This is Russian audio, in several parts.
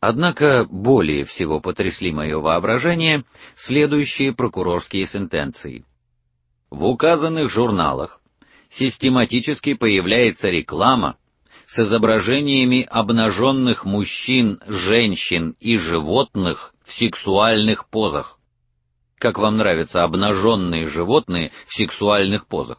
Однако более всего потрясли мое воображение следующие прокурорские сентенции. В указанных журналах систематически появляется реклама с изображениями обнаженных мужчин, женщин и животных в сексуальных позах. Как вам нравятся обнаженные животные в сексуальных позах?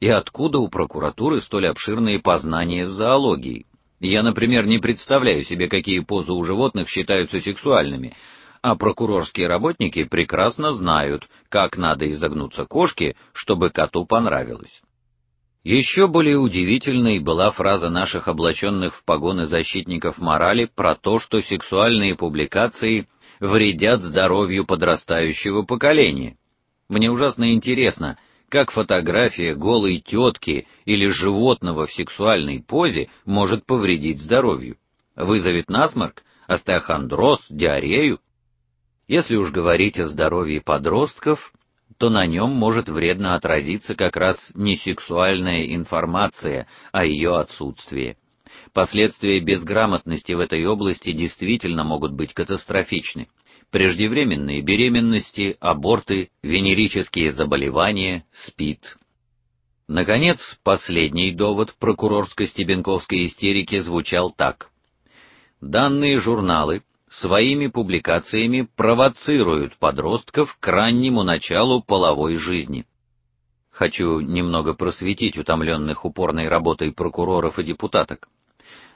И откуда у прокуратуры столь обширные познания в зоологии? Я, например, не представляю себе, какие позы у животных считаются сексуальными, а прокурорские работники прекрасно знают, как надо изогнуться кошке, чтобы коту понравилось. Еще более удивительной была фраза наших облаченных в погоны защитников морали про то, что сексуальные публикации вредят здоровью подрастающего поколения. Мне ужасно интересно, как фотография голой тетки или животного в сексуальной позе может повредить здоровью? Вызовет насморк, остеохондроз, диарею? Если уж говорить о здоровье подростков, то на нем может вредно отразиться как раз не сексуальная информация, а ее отсутствие. Последствия безграмотности в этой области действительно могут быть катастрофичны преждевременные беременности, аборты, венерические заболевания, СПИД. Наконец, последний довод прокурорско-стебенковской истерики звучал так: Данные журналы своими публикациями провоцируют подростков к раннему началу половой жизни. Хочу немного просветить утомленных упорной работой прокуроров и депутаток.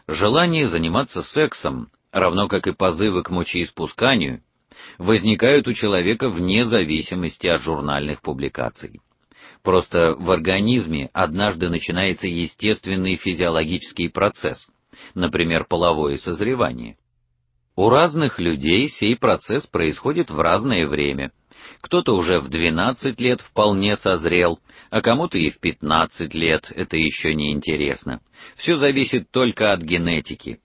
Желание заниматься сексом, равно как и позывы к мочеиспусканию, возникают у человека вне зависимости от журнальных публикаций. Просто в организме однажды начинается естественный физиологический процесс, например, половое созревание. У разных людей сей процесс происходит в разное время. Кто-то уже в 12 лет вполне созрел, а кому-то и в 15 лет, это еще не интересно. Все зависит только от генетики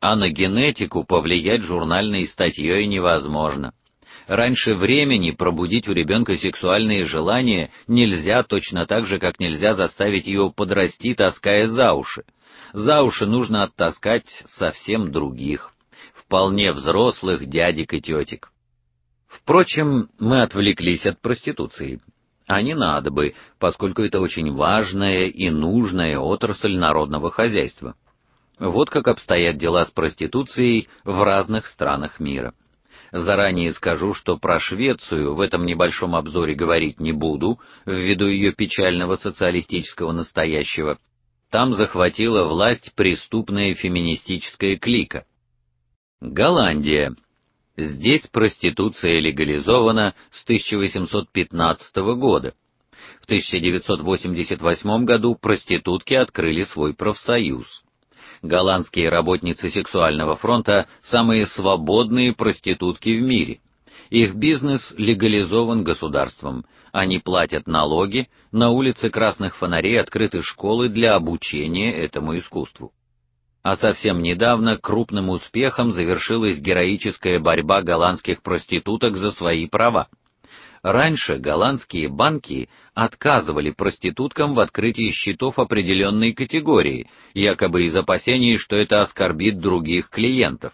а на генетику повлиять журнальной статьей невозможно. Раньше времени пробудить у ребенка сексуальные желания нельзя точно так же, как нельзя заставить ее подрасти, таская за уши. За уши нужно оттаскать совсем других, вполне взрослых дядек и тетек. Впрочем, мы отвлеклись от проституции. А не надо бы, поскольку это очень важная и нужная отрасль народного хозяйства. Вот как обстоят дела с проституцией в разных странах мира. Заранее скажу, что про Швецию в этом небольшом обзоре говорить не буду, ввиду ее печального социалистического настоящего. Там захватила власть преступная феминистическая клика. Голландия. Здесь проституция легализована с 1815 года. В 1988 году проститутки открыли свой профсоюз голландские работницы сексуального фронта самые свободные проститутки в мире. Их бизнес легализован государством. Они платят налоги, на улице красных фонарей открыты школы для обучения этому искусству. А совсем недавно крупным успехом завершилась героическая борьба голландских проституток за свои права. Раньше голландские банки отказывали проституткам в открытии счетов определенной категории, якобы из опасений, что это оскорбит других клиентов.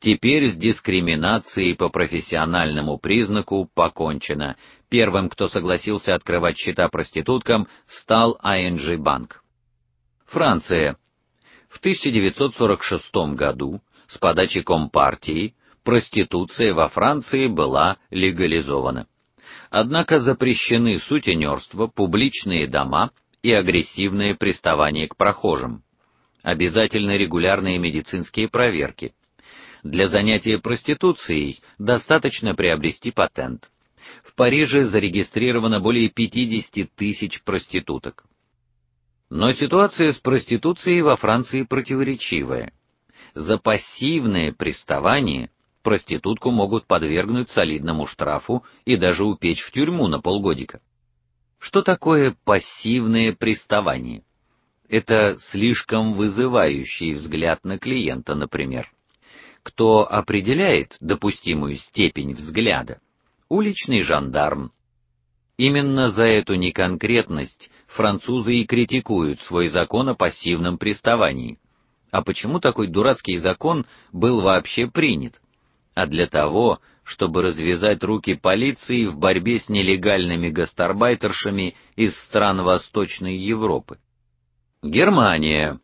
Теперь с дискриминацией по профессиональному признаку покончено. Первым, кто согласился открывать счета проституткам, стал ING банк. Франция. В 1946 году с подачи компартии проституция во Франции была легализована. Однако запрещены сутенерство, публичные дома и агрессивное приставание к прохожим. Обязательны регулярные медицинские проверки. Для занятия проституцией достаточно приобрести патент. В Париже зарегистрировано более 50 тысяч проституток. Но ситуация с проституцией во Франции противоречивая. За пассивное приставание проститутку могут подвергнуть солидному штрафу и даже упечь в тюрьму на полгодика. Что такое пассивное приставание? Это слишком вызывающий взгляд на клиента, например. Кто определяет допустимую степень взгляда? Уличный жандарм. Именно за эту неконкретность французы и критикуют свой закон о пассивном приставании. А почему такой дурацкий закон был вообще принят? А для того, чтобы развязать руки полиции в борьбе с нелегальными гастарбайтершами из стран Восточной Европы. Германия.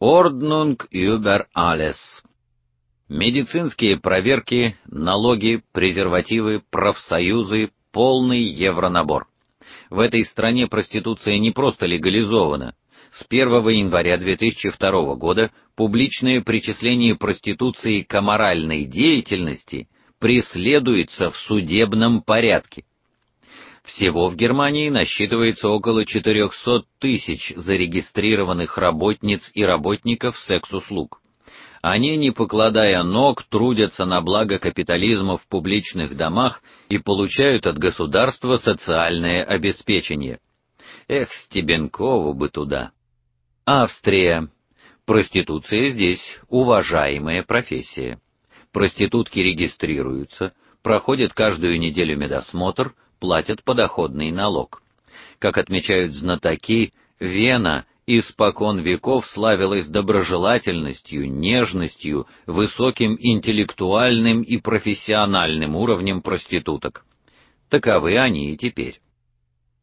Ordnung über alles. Медицинские проверки, налоги, презервативы, профсоюзы, полный евронабор. В этой стране проституция не просто легализована. С 1 января 2002 года публичное причисление проституции к аморальной деятельности преследуется в судебном порядке. Всего в Германии насчитывается около 400 тысяч зарегистрированных работниц и работников секс-услуг. Они, не покладая ног, трудятся на благо капитализма в публичных домах и получают от государства социальное обеспечение. Эх, Стебенкову бы туда. Австрия. Проституция здесь уважаемая профессия. Проститутки регистрируются, проходят каждую неделю медосмотр, платят подоходный налог. Как отмечают знатоки, Вена испокон веков славилась доброжелательностью, нежностью, высоким интеллектуальным и профессиональным уровнем проституток. Таковы они и теперь.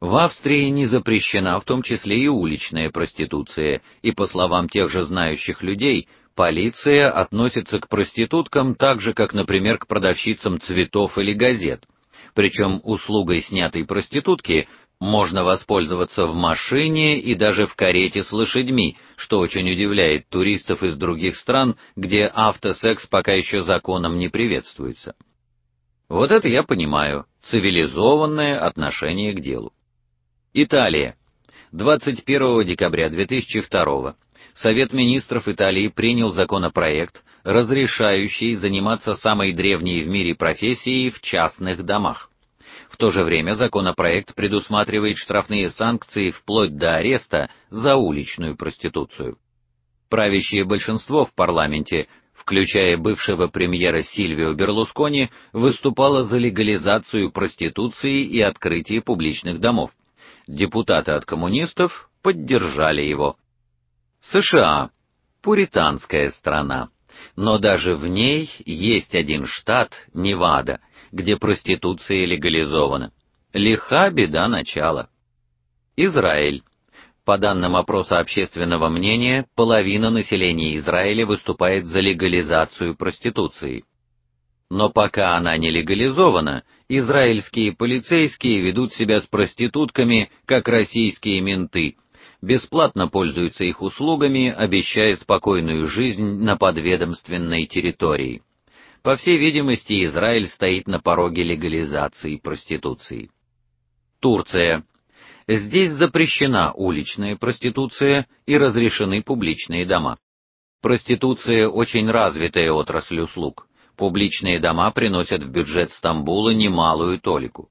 В Австрии не запрещена в том числе и уличная проституция, и по словам тех же знающих людей, полиция относится к проституткам так же, как, например, к продавщицам цветов или газет. Причем услугой снятой проститутки можно воспользоваться в машине и даже в карете с лошадьми, что очень удивляет туристов из других стран, где автосекс пока еще законом не приветствуется. Вот это я понимаю, цивилизованное отношение к делу. Италия. 21 декабря 2002 Совет министров Италии принял законопроект, разрешающий заниматься самой древней в мире профессией в частных домах. В то же время законопроект предусматривает штрафные санкции вплоть до ареста за уличную проституцию. Правящее большинство в парламенте, включая бывшего премьера Сильвио Берлускони, выступало за легализацию проституции и открытие публичных домов. Депутаты от коммунистов поддержали его. США пуританская страна, но даже в ней есть один штат, Невада, где проституция легализована. Лиха беда начала. Израиль. По данным опроса общественного мнения, половина населения Израиля выступает за легализацию проституции. Но пока она не легализована, израильские полицейские ведут себя с проститутками как российские менты. Бесплатно пользуются их услугами, обещая спокойную жизнь на подведомственной территории. По всей видимости, Израиль стоит на пороге легализации проституции. Турция. Здесь запрещена уличная проституция и разрешены публичные дома. Проституция очень развитая отрасль услуг. Публичные дома приносят в бюджет Стамбула немалую толику.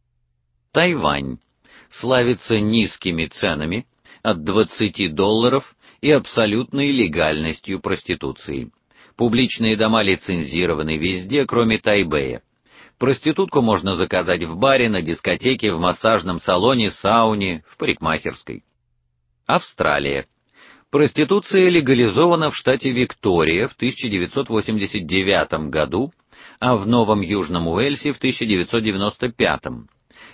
Тайвань славится низкими ценами от 20 долларов и абсолютной легальностью проституции. Публичные дома лицензированы везде, кроме Тайбэя. Проститутку можно заказать в баре, на дискотеке, в массажном салоне, сауне, в парикмахерской. Австралия. Проституция легализована в штате Виктория в 1989 году, а в Новом Южном Уэльсе в 1995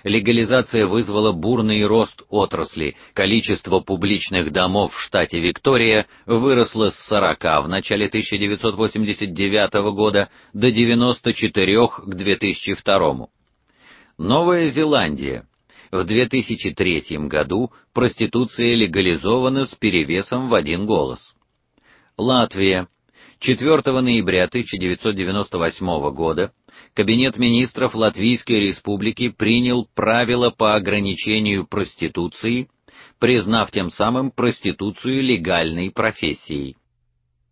легализация вызвала бурный рост отрасли. Количество публичных домов в штате Виктория выросло с 40 в начале 1989 года до 94 к 2002. Новая Зеландия. В 2003 году проституция легализована с перевесом в один голос. Латвия. 4 ноября 1998 года Кабинет министров Латвийской республики принял правила по ограничению проституции, признав тем самым проституцию легальной профессией.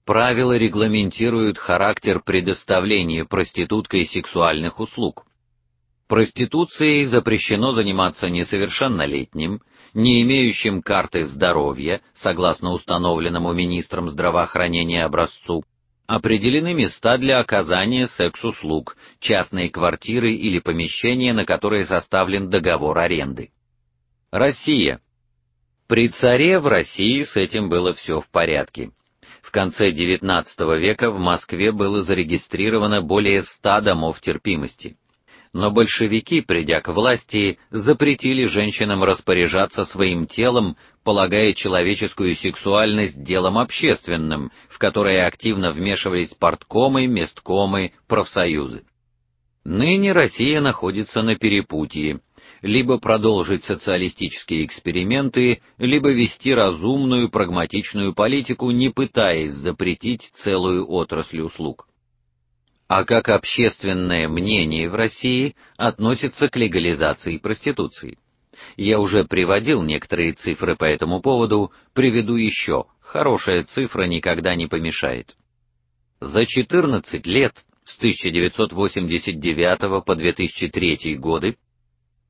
Правила регламентируют характер предоставления проституткой сексуальных услуг. Проституцией запрещено заниматься несовершеннолетним, не имеющим карты здоровья, согласно установленному министром здравоохранения образцу, Определены места для оказания секс-услуг, частные квартиры или помещения, на которые составлен договор аренды. Россия. При царе в России с этим было все в порядке. В конце XIX века в Москве было зарегистрировано более 100 домов терпимости. Но большевики, придя к власти, запретили женщинам распоряжаться своим телом, полагая человеческую сексуальность делом общественным, в которое активно вмешивались парткомы, месткомы, профсоюзы. Ныне Россия находится на перепутье либо продолжить социалистические эксперименты, либо вести разумную, прагматичную политику, не пытаясь запретить целую отрасль услуг. А как общественное мнение в России относится к легализации проституции? Я уже приводил некоторые цифры по этому поводу, приведу еще. Хорошая цифра никогда не помешает. За 14 лет с 1989 по 2003 годы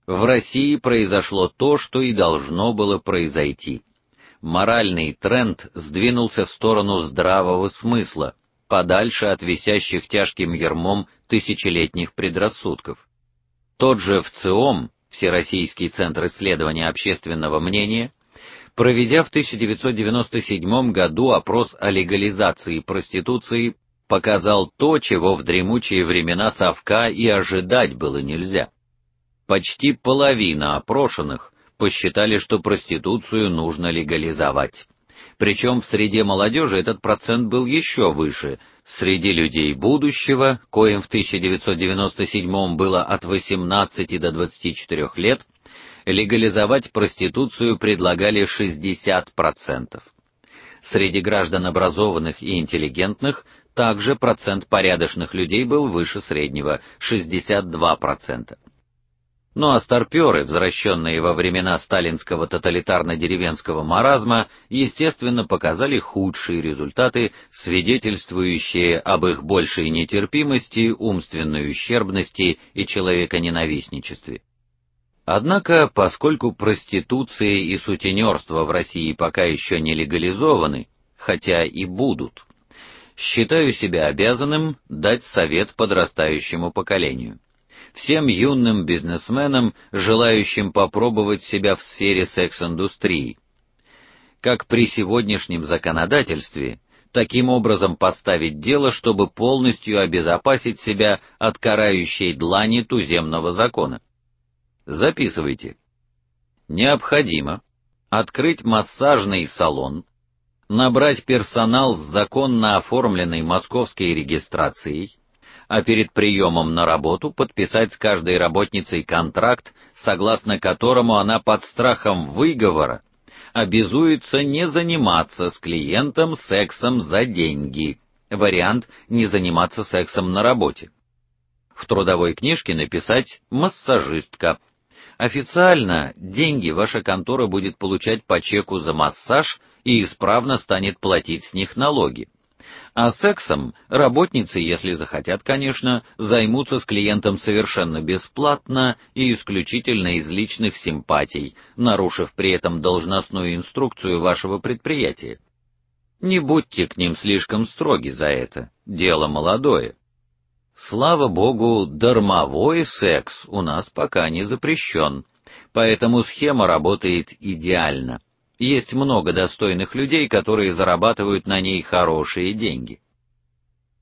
в России произошло то, что и должно было произойти. Моральный тренд сдвинулся в сторону здравого смысла, подальше от висящих тяжким ярмом тысячелетних предрассудков. Тот же ВЦИОМ, Всероссийский центр исследования общественного мнения, проведя в 1997 году опрос о легализации проституции, показал то, чего в дремучие времена совка и ожидать было нельзя. Почти половина опрошенных посчитали, что проституцию нужно легализовать. Причем в среде молодежи этот процент был еще выше. Среди людей будущего, коим в 1997 было от 18 до 24 лет, легализовать проституцию предлагали 60%. Среди граждан образованных и интеллигентных также процент порядочных людей был выше среднего 62%. Ну а старпёры, возвращенные во времена сталинского тоталитарно-деревенского маразма, естественно, показали худшие результаты, свидетельствующие об их большей нетерпимости, умственной ущербности и человеконенавистничестве. Однако, поскольку проституция и сутенерство в России пока еще не легализованы, хотя и будут, считаю себя обязанным дать совет подрастающему поколению всем юным бизнесменам, желающим попробовать себя в сфере секс-индустрии. Как при сегодняшнем законодательстве, таким образом поставить дело, чтобы полностью обезопасить себя от карающей длани туземного закона. Записывайте. Необходимо открыть массажный салон, набрать персонал с законно оформленной московской регистрацией, а перед приемом на работу подписать с каждой работницей контракт, согласно которому она под страхом выговора обязуется не заниматься с клиентом сексом за деньги. Вариант не заниматься сексом на работе. В трудовой книжке написать массажистка. Официально деньги ваша контора будет получать по чеку за массаж и исправно станет платить с них налоги. А сексом работницы, если захотят, конечно, займутся с клиентом совершенно бесплатно и исключительно из личных симпатий, нарушив при этом должностную инструкцию вашего предприятия. Не будьте к ним слишком строги за это. Дело молодое. Слава богу, дармовой секс у нас пока не запрещен, поэтому схема работает идеально. Есть много достойных людей, которые зарабатывают на ней хорошие деньги.